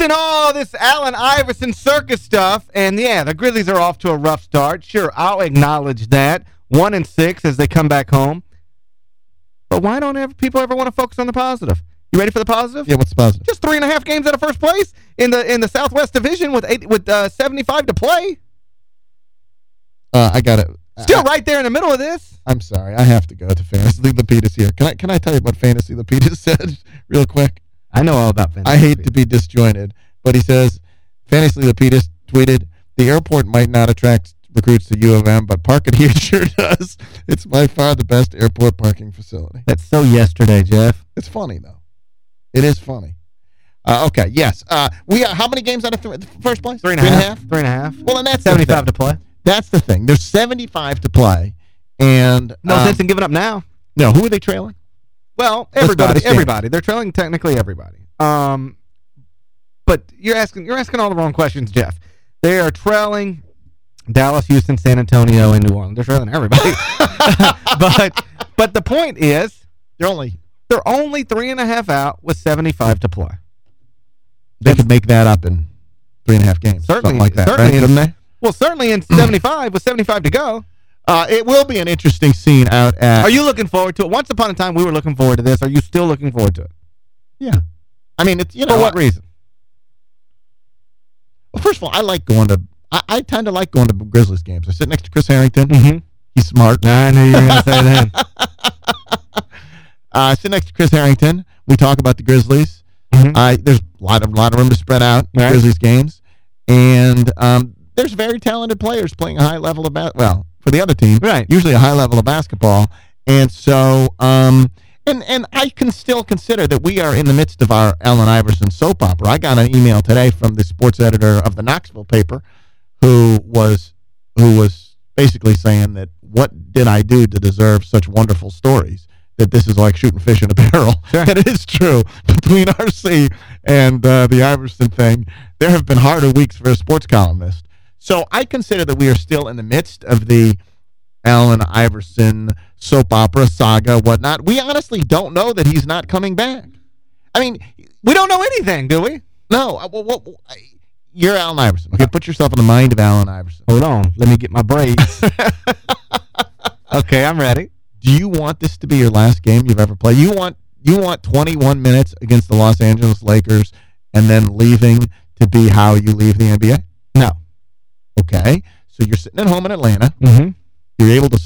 in all this Allen Iverson circus stuff, and yeah, the Grizzlies are off to a rough start. Sure, I'll acknowledge that. One and six as they come back home. But why don't ever, people ever want to focus on the positive? You ready for the positive? Yeah, what's the positive? Just three and a half games out of first place in the in the Southwest Division with eight, with uh, 75 to play. Uh, I got it. Still right there in the middle of this. I'm sorry. I have to go to Fantasy Lapidus here. Can I can I tell you what Fantasy Lapidus said real quick? I know all about Fantasy I hate to be disjointed, but he says, Fantasy Lapidus tweeted, the airport might not attract recruits to U of M, but parking here sure does. It's by far the best airport parking facility. That's so yesterday, Geoff. It's funny, though. It is funny. Uh, okay, yes. Uh, we are, How many games out of th first place? Three and a half. Three and a half. Well, and that's 75 to play. That's the thing. There's 75 to play. And No um, sense in giving up now. No, who are they trailing? Well, Let's go to everybody, everybody. They're trailing technically everybody. Um, but you're asking you're asking all the wrong questions, Geoff. They are trailing Dallas, Houston, San Antonio, and New Orleans. They're trailing everybody. but but the point is They're only they're only three and a half out with 75 to play. they could make that up in three and a half games. Certainly, like that, certainly right? in- Couldn't they? Well, certainly in 75 with 75 to go. Uh, it will be an interesting scene out at. Are you looking forward to it? Once upon a time, we were looking forward to this. Are you still looking forward to it? Yeah. I mean, it's you know For what reason? Well, first of all, I like going to. I, I tend to like going to Grizzlies games. I sit next to Chris Harrington. Mm-hmm. He's smart. I knew you were going to say that. Uh, I sit next to Chris Harrington. We talk about the Grizzlies. Mhm. I there's a lot of lot of room to spread out in Right. Grizzlies games, and um, there's very talented players playing a high level of ba- well for the other team, Right. Usually a high level of basketball, and so um, and and I can still consider that we are in the midst of our Allen Iverson soap opera. I got an email today from the sports editor of the Knoxville paper, who was who was basically saying that what did I do to deserve such wonderful stories? That this is like shooting fish in a barrel. Sure. And it is true. Between RC and uh, the Iverson thing, there have been harder weeks for a sports columnist. So I consider that we are still in the midst of the Allen Iverson soap opera saga, whatnot. We honestly don't know that he's not coming back. I mean, We don't know anything, do we? no. uh, Well, well, I- you're Allen Iverson. Okay, put yourself in the mind of Allen Iverson. Hold on. Let me get my braids. okay, I'm ready. Do you want this to be your last game you've ever played? You want you want 21 minutes against the Los Angeles Lakers and then leaving to be how you leave the NBA? No. Okay. So you're sitting at home in Atlanta. Mm-hmm. You're able to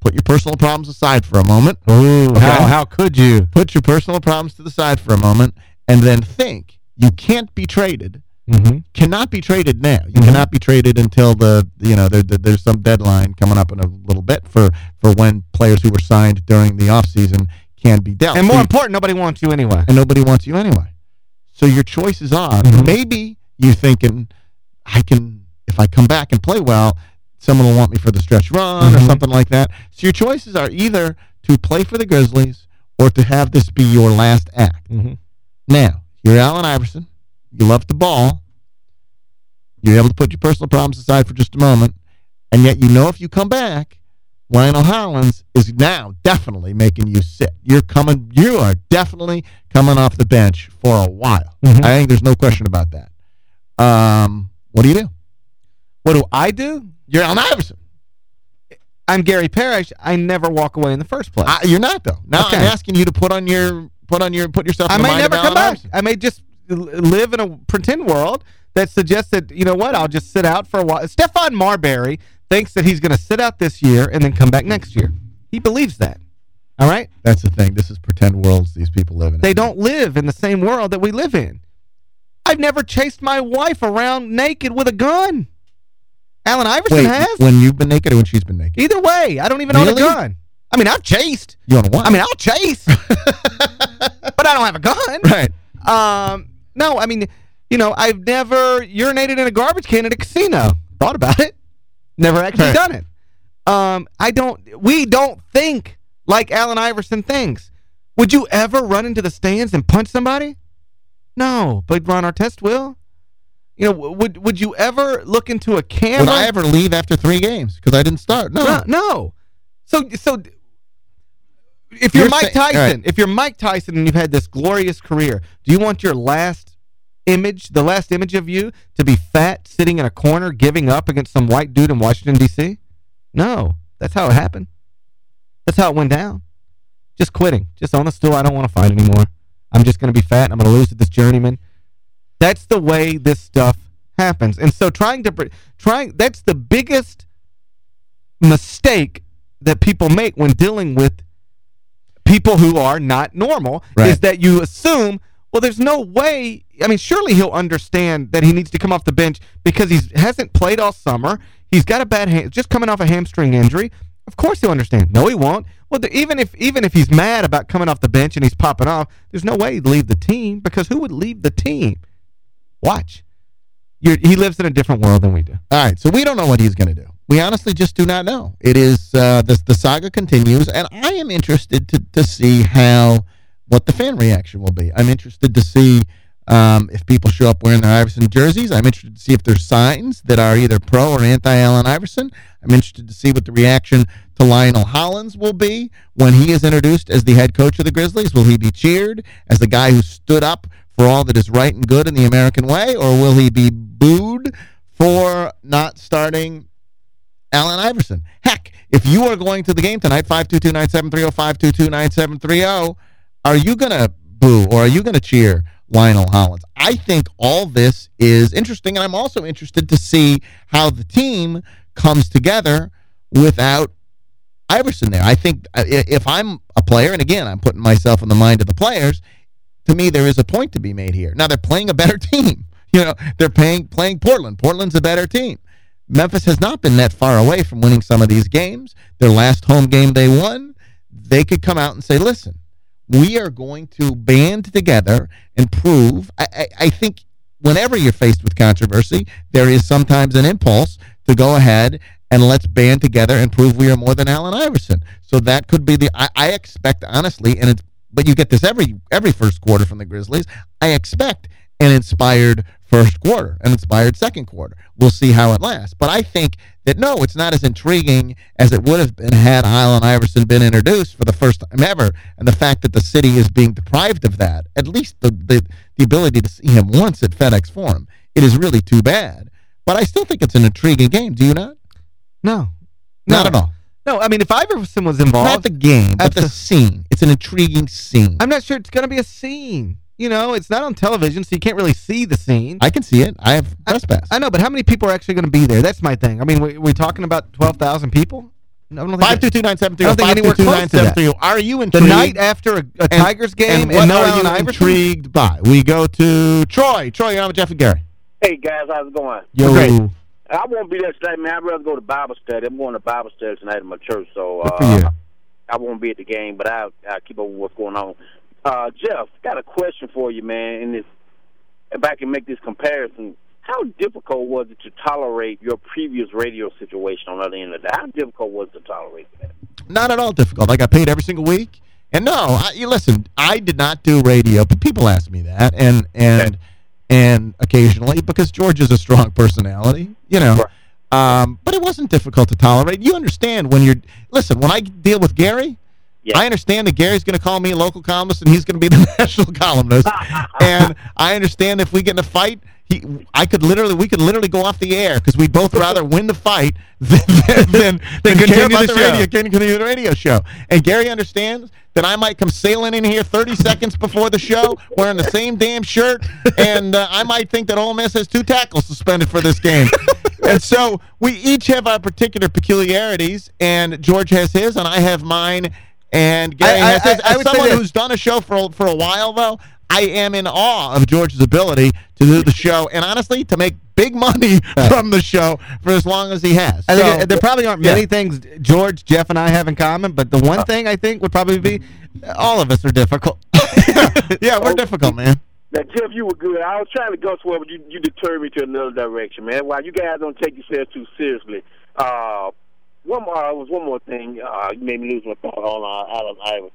put your personal problems aside for a moment. Ooh, Okay. how, how could you? Put your personal problems to the side for a moment and then think you can't be traded. Mm-hmm. Cannot be traded now. You Mhm. cannot be traded until the you know there, there- there's some deadline coming up in a little bit for for when players who were signed during the offseason can be dealt. And So more you- important, nobody wants you anyway. and nobody wants you anyway. So your choices are Mhm. maybe you're thinking, I can if I come back and play well, someone will want me for the stretch run or Mhm. something like that. So your choices are either to play for the Grizzlies or to have this be your last act. Mm-hmm. Now, you're Allen Iverson. You love the ball. You're able to put your personal problems aside for just a moment, and yet you know if you come back, Lionel Hollins is now definitely making you sit. You're coming. You are definitely coming off the bench for a while. Mhm. I think there's no question about that. Um, what do you do? What do I do? You're Allen Iverson. I'm Gary Parrish. I never walk away in the first place. I, you're not though. Now Okay. I'm asking you to put on your put on your put yourself. I the may never come back. Iverson. I may just live in a pretend world that suggests that, you know what, I'll just sit out for a while. Stephon Marbury thinks that he's going to sit out this year and then come back next year. He believes that. All right? That's the thing. This is pretend worlds these people live in. They don't live in the same world that we live in. I've never chased my wife around naked with a gun. Allen Iverson Wait, has. when you've been naked or when she's been naked? Either way, I don't even own a gun. I mean, I've chased. You to what? I mean, I'll chase. but I don't have a gun. right. Um, no, I mean, you know, I've never urinated in a garbage can at a casino. Thought about it. Never actually Right. done it. Um, I don't, we don't think like Allen Iverson thinks. Would you ever run into the stands and punch somebody? No, but Ron Artest will. You know, would would you ever look into a camera? Would I ever leave after three games because I didn't start? No. No, no. So, so if you're, You're Mike Tyson, right. if you're Mike Tyson and you've had this glorious career, do you want your last image, the last image of you, to be fat, sitting in a corner, giving up against some white dude in Washington, D.C.? No, that's how it happened. That's how it went down. Just quitting. Just on the stool. I don't want to fight anymore. I'm just going to be fat. I'm going to lose to this journeyman. That's the way this stuff happens. And so trying to trying that's the biggest mistake that people make when dealing with people who are not normal right. is that you assume well there's no way I mean surely he'll understand that he needs to come off the bench because he hasn't played all summer. He's got a bad hand just coming off a hamstring injury. Of course he'll understand. No, he won't. Well, the, even if even if he's mad about coming off the bench and he's popping off, there's no way he'd leave the team because who would leave the team? Watch. You're, he lives in a different world than we do. All right, so we don't know what he's going to do. We honestly just do not know. It is uh, the, the saga continues, and I am interested to, to see how what the fan reaction will be. I'm interested to see um, if people show up wearing their Iverson jerseys. I'm interested to see if there's signs that are either pro or anti-Allen Iverson. I'm interested to see what the reaction to Lionel Hollins will be when he is introduced as the head coach of the Grizzlies. Will he be cheered as the guy who stood up for all that is right and good in the American way, or will he be booed for not starting Allen Iverson? Heck, if you are going to the game tonight, 522-9730, 522-9730, are you going to boo or are you going to cheer Lionel Hollins? I think all this is interesting, and I'm also interested to see how the team comes together without Iverson there. I think uh, if I'm a player, and again, I'm putting myself in the mind of the players – to me, there is a point to be made here. Now, they're playing a better team. You know, they're playing, playing Portland. Portland's a better team. Memphis has not been that far away from winning some of these games. Their last home game they won, they could come out and say, listen, we are going to band together and prove. I, I, I think whenever you're faced with controversy, there is sometimes an impulse to go ahead and let's band together and prove we are more than Allen Iverson. So that could be the, I, I expect, honestly, and it's but you get this every every first quarter from the Grizzlies. I expect an inspired first quarter, an inspired second quarter. We'll see how it lasts. But I think that, no, it's not as intriguing as it would have been had Allen Iverson been introduced for the first time ever. And the fact that the city is being deprived of that, at least the, the, the ability to see him once at FedEx Forum, it is really too bad. But I still think it's an intriguing game. Do you not? No. Not no. at all. No, I mean, if Iverson was involved... Not the game, but the, the scene. It's an intriguing scene. I'm not sure it's going to be a scene. You know, it's not on television, so you can't really see the scene. I can see it. I have press pass. I, I know, but how many people are actually going to be there? That's my thing. I mean, we, we're talking about 12,000 people? No, Five two two nine seven three. I don't think anywhere close to that. Are you intrigued? The night after a, a Tigers game and, and, and no are you intrigued by? We go to Troy. Troy, you're on with Geoff and Gary. Hey, guys. How's it going? Yo. Great. I won't be there tonight, man. I'd rather go to Bible study. I'm going to Bible study tonight at my church, so uh, I won't be at the game, but I'll, I'll keep up with what's going on. Uh, Geoff, got a question for you, man. And this, if I can make this comparison, how difficult was it to tolerate your previous radio situation on the other end of that? How difficult was it to tolerate that? Not at all difficult. I got paid every single week. And no, I, you listen, I did not do radio, but people ask me that. And, and, okay and occasionally because George is a strong personality, you know. Um, but it wasn't difficult to tolerate. You understand when you're listen, when I deal with Gary, yeah. I understand that Gary's going to call me a local columnist and he's going to be the national columnist. and I understand if we get in a fight, he, I could literally, we could literally go off the air because we'd both rather win the fight than, than, than, than care about the, the radio, continue the radio show. And Gary understands that I might come sailing in here 30 seconds before the show wearing the same damn shirt, and uh, I might think that Ole Miss has two tackles suspended for this game. and so we each have our particular peculiarities, and George has his, and I have mine, and Gary I, has I, his. As someone who's done a show for, for a while, though, I am in awe of George's ability to do the show and honestly to make big money right. from the show for as long as he has. I so, think there probably aren't many yeah. things George, Geoff, and I have in common, but the one uh, thing I think would probably be all of us are difficult. yeah, we're difficult, man. Now, Geoff, you were good. I was trying to go somewhere, but you, you deterred me to another direction, man. While you guys don't take yourselves too seriously, uh, one more, uh, was one more thing. Uh, you made me lose my thought on uh, Allen Iverson.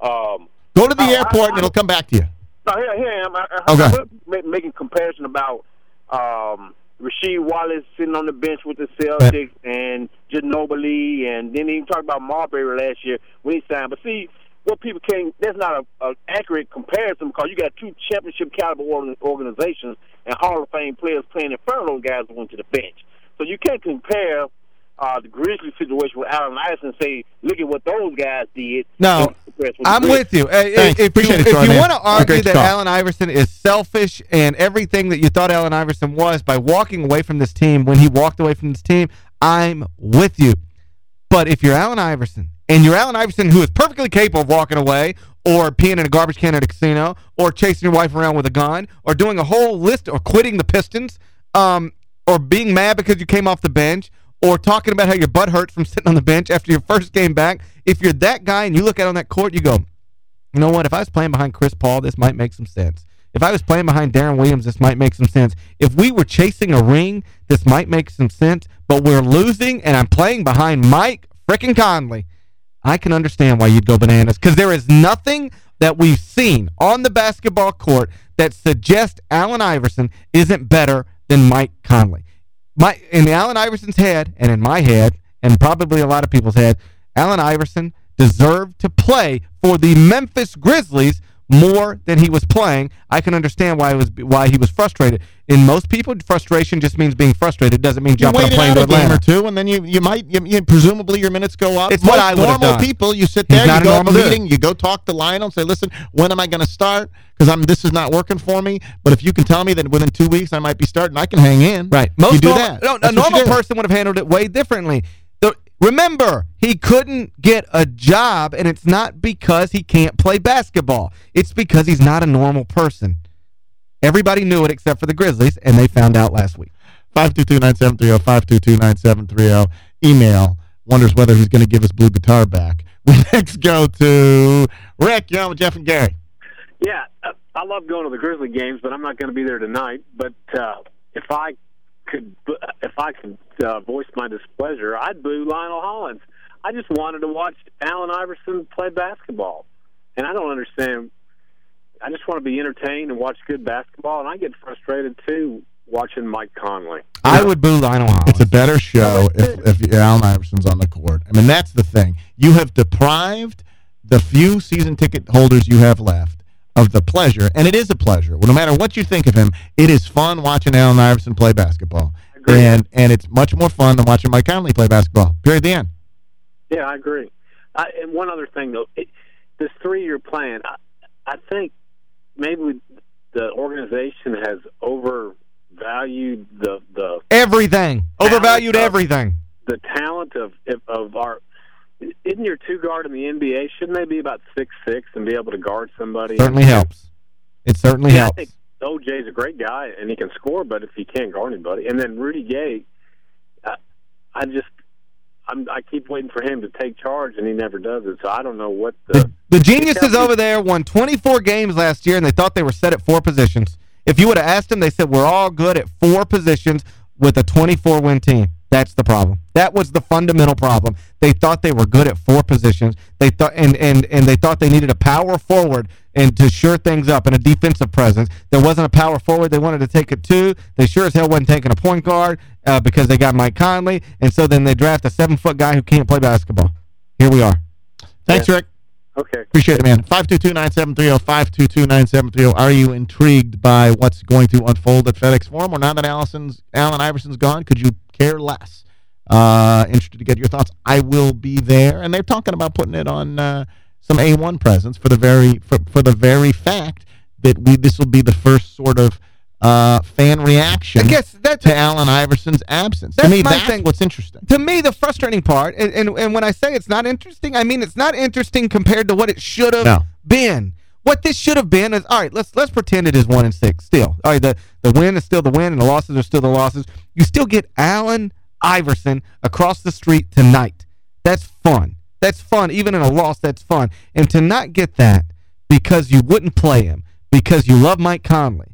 Um, Go to the uh, airport, I, I, and it'll come back to you. No, here, here I am. I, okay. I'm making comparison about um, Rasheed Wallace sitting on the bench with the Celtics right. and Ginobili, and then even talk about Marbury last year when he signed. But see, what people can't that's not an a accurate comparison because you got two championship caliber organizations and Hall of Fame players playing in front of those guys who went to the bench. So you can't compare uh, the Grizzlies situation with Allen Iverson and say, look at what those guys did. No, I'm with you. If, if you, if you want to argue that Allen Iverson is selfish and everything that you thought Allen Iverson was by walking away from this team when he walked away from this team, I'm with you. But if you're Allen Iverson and you're Allen Iverson who is perfectly capable of walking away or peeing in a garbage can at a casino or chasing your wife around with a gun or doing a whole list or quitting the Pistons um, or being mad because you came off the bench or talking about how your butt hurts from sitting on the bench after your first game back, if you're that guy and you look out on that court, you go, you know what, if I was playing behind Chris Paul, this might make some sense. If I was playing behind Deron Williams, this might make some sense. If we were chasing a ring, this might make some sense. But we're losing, and I'm playing behind Mike frickin' Conley. I can understand why you'd go bananas because there is nothing that we've seen on the basketball court that suggests Allen Iverson isn't better than Mike Conley my in Allen Iverson's head and in my head and probably a lot of people's head, Allen Iverson deserved to play for the Memphis Grizzlies more than he was playing. I can understand why it was why he was frustrated. In most people, frustration just means being frustrated. It doesn't mean jumping a plane to Atlanta. game or two, and then you you might you, you, presumably your minutes go up. It's most what I normal people. You sit there, you go a meeting, you go talk to Lionel, and say, "Listen, when am I going to start? Because I'm this is not working for me. But if you can tell me that within two weeks I might be starting, I can hang in. Right. Most you do normal, that. No, a normal person would have handled it way differently. Remember, he couldn't get a job, and it's not because he can't play basketball. It's because he's not a normal person. Everybody knew it except for the Grizzlies, and they found out last week. 522-9730, 522-9730. Email wonders whether he's going to give his blue guitar back. We next go to Rick. You're on with Geoff and Gary. Yeah, uh, I love going to the Grizzly games, but I'm not going to be there tonight. But uh, if I could, if I could uh, voice my displeasure, I'd boo Lionel Hollins. I just wanted to watch Allen Iverson play basketball, and I don't understand. I just want to be entertained and watch good basketball, and I get frustrated too watching Mike Conley. I would boo Lionel Hollins. It's a better show if, if Allen Iverson's on the court. I mean, that's the thing. You have deprived the few season ticket holders you have left of the pleasure, and it is a pleasure. Well, no matter what you think of him, it is fun watching Allen Iverson play basketball. And and it's much more fun than watching Mike Conley play basketball. Period. The end. Yeah, I agree. I, and one other thing, though, it, this three-year plan, I, I think maybe the organization has overvalued the the everything, overvalued everything. The talent of of our isn't your two guard in the NBA? Shouldn't they be about six six and be able to guard somebody? Certainly helps. It certainly yeah, helps. I think OJ's a great guy and he can score, but if he can't guard anybody, and then Rudy Gay, I, I just I'm, I keep waiting for him to take charge, and he never does it. So I don't know what the the, the geniuses over there won 24 games last year, and they thought they were set at four positions. If you would have asked them, they said we're all good at four positions with a 24 win team. That's the problem. That was the fundamental problem. They thought they were good at four positions. They thought and and and they thought they needed a power forward and to sure things up and a defensive presence. There wasn't a power forward. They wanted to take it two. They sure as hell wasn't taking a point guard uh, because they got Mike Conley, and so then they draft a seven-foot guy who can't play basketball. Here we are. Thanks, yeah. Rick. Okay. Appreciate it, man. 522-9730, 522-9730. Are you intrigued by what's going to unfold at FedEx Forum? Or now that Allison's, Allen Iverson's gone, could you care less. Uh, interested to get your thoughts. I will be there, and they're talking about putting it on uh, some A1 presents for the very for, for the very fact that we this will be the first sort of uh, fan reaction I guess that's, to Allen Iverson's absence. To me, that's thing. what's interesting. To me, the frustrating part, and, and, and when I say it's not interesting, I mean it's not interesting compared to what it should have no. been. What this should have been is, all right, let's let's pretend it is one and six still. All right, the, the win is still the win and the losses are still the losses. You still get Allen Iverson across the street tonight. That's fun. That's fun. Even in a loss, that's fun. And to not get that because you wouldn't play him, because you love Mike Conley,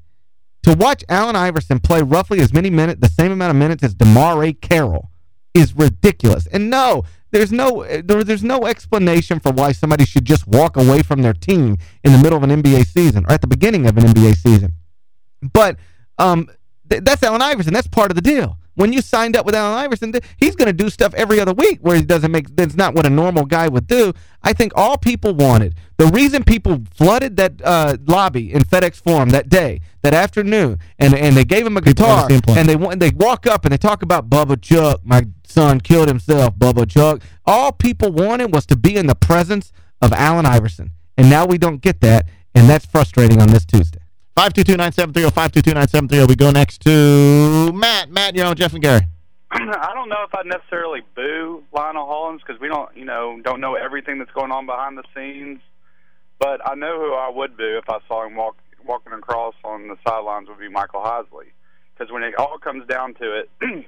to watch Allen Iverson play roughly as many minutes, the same amount of minutes as DeMarre Carroll is ridiculous. And no, there's no there, there's no explanation for why somebody should just walk away from their team in the middle of an NBA season or at the beginning of an NBA season. But um, th that's Allen Iverson. That's part of the deal. When you signed up with Allen Iverson, he's going to do stuff every other week where he doesn't make that's not what a normal guy would do. I think all people wanted, the reason people flooded that uh, lobby in FedEx Forum that day, that afternoon, and and they gave him a guitar, and they they walk up and they talk about Bubba Chuck, my son killed himself, Bubba Chuck. All people wanted was to be in the presence of Allen Iverson, and now we don't get that, and that's frustrating on this Tuesday. 522-9730, 522-9730. We go next to Matt. Matt, you're on Geoff and Gary. I don't know if I'd necessarily boo Lionel Hollins because we don't, you know, don't know everything that's going on behind the scenes. But I know who I would boo if I saw him walk, walking across on the sidelines would be Michael Heisley. Because when it all comes down to it,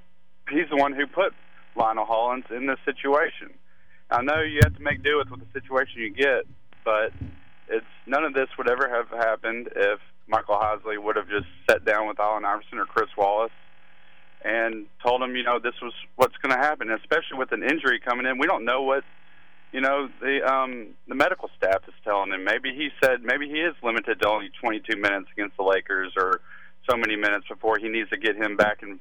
he's the one who put Lionel Hollins in this situation. I know you have to make do with, with the situation you get, but it's none of this would ever have happened if Michael Heisley would have just sat down with Allen Iverson or Chris Wallace and told him, you know, this was what's going to happen, especially with an injury coming in. We don't know what, you know, the um, the medical staff is telling him. Maybe he said maybe he is limited to only 22 minutes against the Lakers or so many minutes before he needs to get him back in,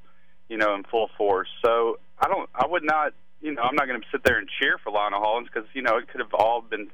you know, in full force. So I don't, I would not, you know, I'm not going to sit there and cheer for Lionel Hollins because you know it could have all been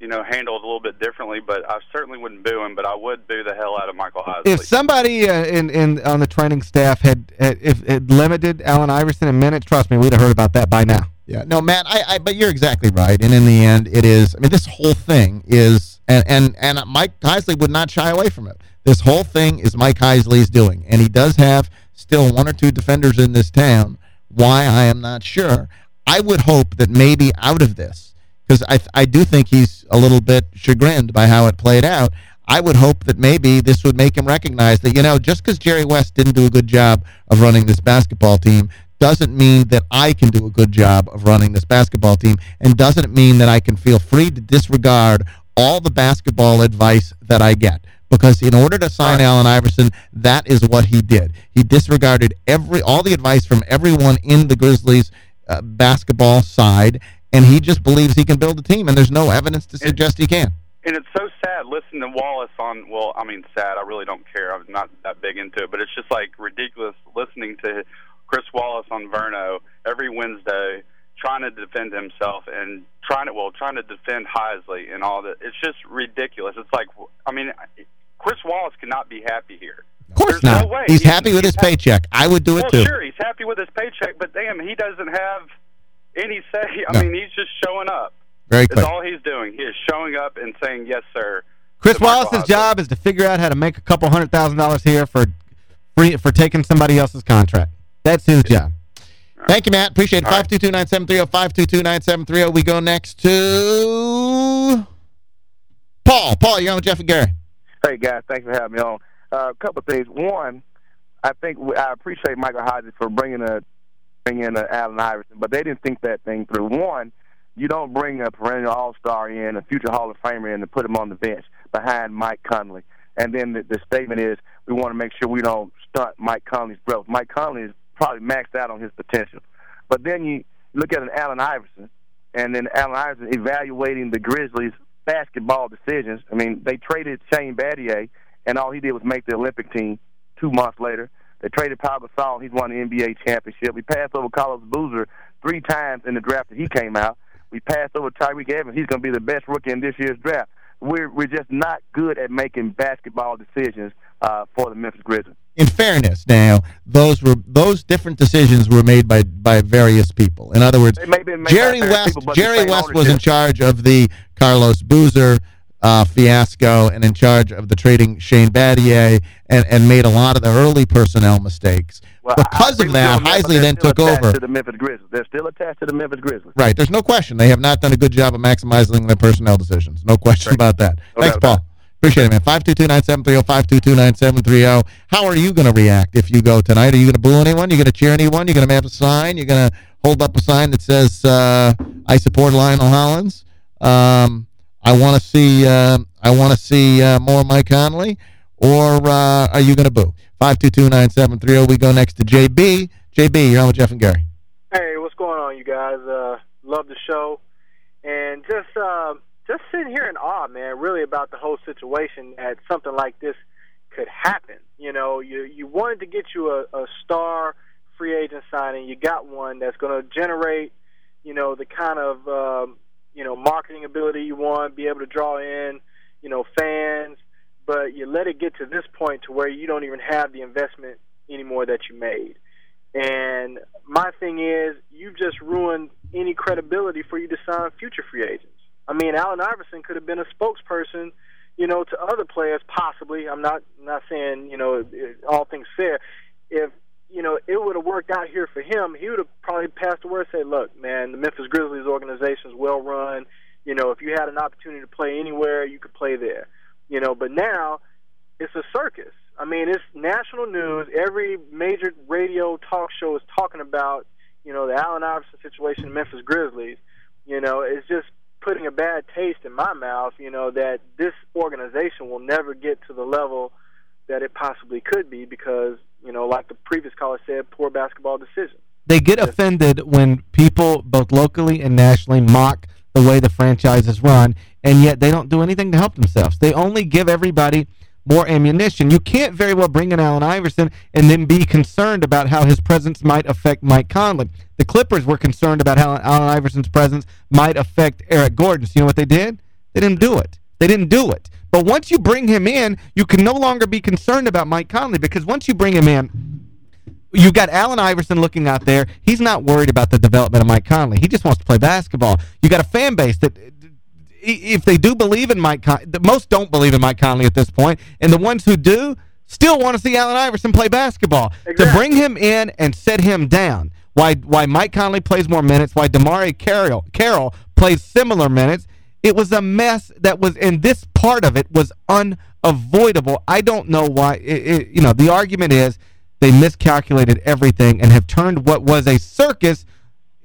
you know, handled a little bit differently, but I certainly wouldn't boo him, but I would boo the hell out of Michael Heisley. If somebody uh, in in on the training staff had, had if had limited Allen Iverson in minutes, trust me, we'd have heard about that by now. Yeah, no, Matt, I, I but you're exactly right. And in the end, it is, I mean, this whole thing is, and, and, and Mike Heisley would not shy away from it. This whole thing is Mike Heisley's doing, and he does have still one or two defenders in this town. Why, I am not sure. I would hope that maybe out of this, because I, I do think he's a little bit chagrined by how it played out. I would hope that maybe this would make him recognize that, you know, just because Jerry West didn't do a good job of running this basketball team doesn't mean that I can do a good job of running this basketball team and doesn't mean that I can feel free to disregard all the basketball advice that I get. Because in order to sign Allen Iverson, that is what he did. He disregarded every all the advice from everyone in the Grizzlies uh, basketball side and he just believes he can build a team, and there's no evidence to suggest he can. And it's so sad listening to Wallace on, well, I mean, sad, I really don't care. I'm not that big into it, but it's just like ridiculous listening to Chris Wallace on Verno every Wednesday trying to defend himself and trying to, well, trying to defend Heisley and all that. It's just ridiculous. It's like, I mean, Chris Wallace cannot be happy here. Of course There's not. No way. He's, happy with his paycheck. I would do it well, too. sure, he's happy with his paycheck, but damn, he doesn't have any say. I No. mean, he's just showing up. Very That's all he's doing. He is showing up and saying, yes, sir. Chris to Wallace's Heisley. job is to figure out how to make a couple hundred thousand dollars here for free, for taking somebody else's contract. That's his job. Thank you, Matt. Appreciate it. All right. 522-9730, 522-9730. We go next to Paul. Paul, you're on with Geoff and Gary. Hey guys, thanks for having me on. Uh, a couple of things. One, I think we, I appreciate Michael Hodges for bringing a bringing in a Allen Iverson, but they didn't think that thing through. One, you don't bring a perennial All Star in, a future Hall of Famer in, and put him on the bench behind Mike Conley. And then the, the statement is we want to make sure we don't stunt Mike Conley's growth. Mike Conley is probably maxed out on his potential, but then you look at an Allen Iverson, and then Allen Iverson evaluating the Grizzlies' basketball decisions. I mean, they traded Shane Battier, and all he did was make the Olympic team. Two months later, they traded Pau Gasol. He's won the NBA championship. We passed over Carlos Boozer three times in the draft that he came out. We passed over Tyreke Evans. He's going to be the best rookie in this year's draft. We're we're just not good at making basketball decisions uh, for the Memphis Grizzlies. In fairness, now, those were those different decisions were made by by various people. In other words, They may be made by Jerry West people, Jerry West was in charge of the Carlos Boozer uh, fiasco and in charge of the trading Shane Battier and, and made a lot of the early personnel mistakes. Well, because of that, you on but Heisley then took over. To the Memphis Grizzlies, they're still attached to the Memphis Grizzlies. Right. There's no question. They have not done a good job of maximizing their personnel decisions. No question about that. No Thanks, Paul. Appreciate it, man. 522-9730, 522-9730. How are you going to react if you go tonight? Are you going to boo anyone? You going to cheer anyone? You going to have a sign? You're going to hold up a sign that says, uh, I support Lionel Hollins? Um, I want to see uh, I want to see uh, more Mike Conley? Or uh, are you going to boo? 522-9730. We go next to JB. JB, you're on with Geoff and Gary. Hey, what's going on, you guys? Uh, love the show, and just uh, just sitting here in awe, man. Really about the whole situation that something like this could happen. You know, you you wanted to get you a, a star free agent signing, you got one that's going to generate, you know, the kind of um, you know marketing ability you want, be able to draw in, you know, fans. But you let it get to this point to where you don't even have the investment anymore that you made. And my thing is, you've just ruined any credibility for you to sign future free agents. I mean, Allen Iverson could have been a spokesperson, you know, to other players possibly. I'm not not saying you know all things fair. If you know it would have worked out here for him, he would have probably passed the word, say, "Look, man, the Memphis Grizzlies organization is well run. You know, if you had an opportunity to play anywhere, you could play there. You know, but now it's a circus. I mean, it's national news. Every major radio talk show is talking about, you know, the Allen Iverson situation Memphis Grizzlies. You know, it's just putting a bad taste in my mouth, you know, that this organization will never get to the level that it possibly could be because, you know, like the previous caller said, poor basketball decisions. They get offended when people, both locally and nationally, mock the way the franchise is run, and yet they don't do anything to help themselves. They only give everybody more ammunition. You can't very well bring in Allen Iverson and then be concerned about how his presence might affect Mike Conley. The Clippers were concerned about how Allen Iverson's presence might affect Eric Gordon. So you know what they did? They didn't do it. They didn't do it. But once you bring him in, you can no longer be concerned about Mike Conley because once you bring him in, you've got Allen Iverson looking out there. He's not worried about the development of Mike Conley. He just wants to play basketball. You got a fan base that if they do believe in Mike Con most don't believe in Mike Conley at this point, and the ones who do still want to see Allen Iverson play basketball. Exactly. To bring him in and set him down, why why Mike Conley plays more minutes, why DeMarre Carroll, Carroll plays similar minutes, it was a mess that was, and this part of it was unavoidable. I don't know why, it, it, you know, the argument is they miscalculated everything and have turned what was a circus –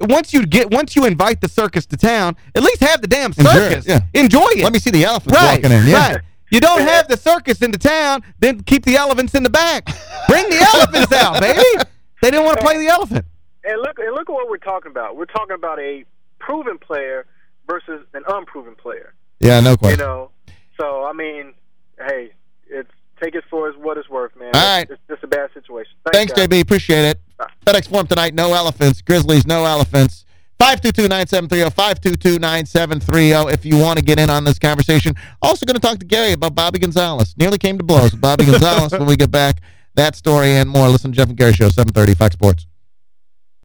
once you get once you invite the circus to town, at least have the damn circus. Enjoy it. Yeah. Enjoy it. Let me see the elephants right, walking in. Yeah. Right. You don't have the circus into town, then keep the elephants in the back. Bring the elephants out, baby. They didn't want to play the elephant. And look and look at what we're talking about. We're talking about a proven player versus an unproven player. Yeah, no question. You know, so I mean, hey, it's take it for what it's worth, man. All right. It's just a bad situation. Thanks, Thanks JB. Appreciate it. Bye. FedEx Forum tonight, no elephants. Grizzlies, no elephants. 522-9730, 522-9730 if you want to get in on this conversation. Also going to talk to Gary about Bobby Gonzalez. Nearly came to blows with Bobby Gonzalez when we get back. That story and more. Listen to Geoff and Gary Show, 730 Fox Sports.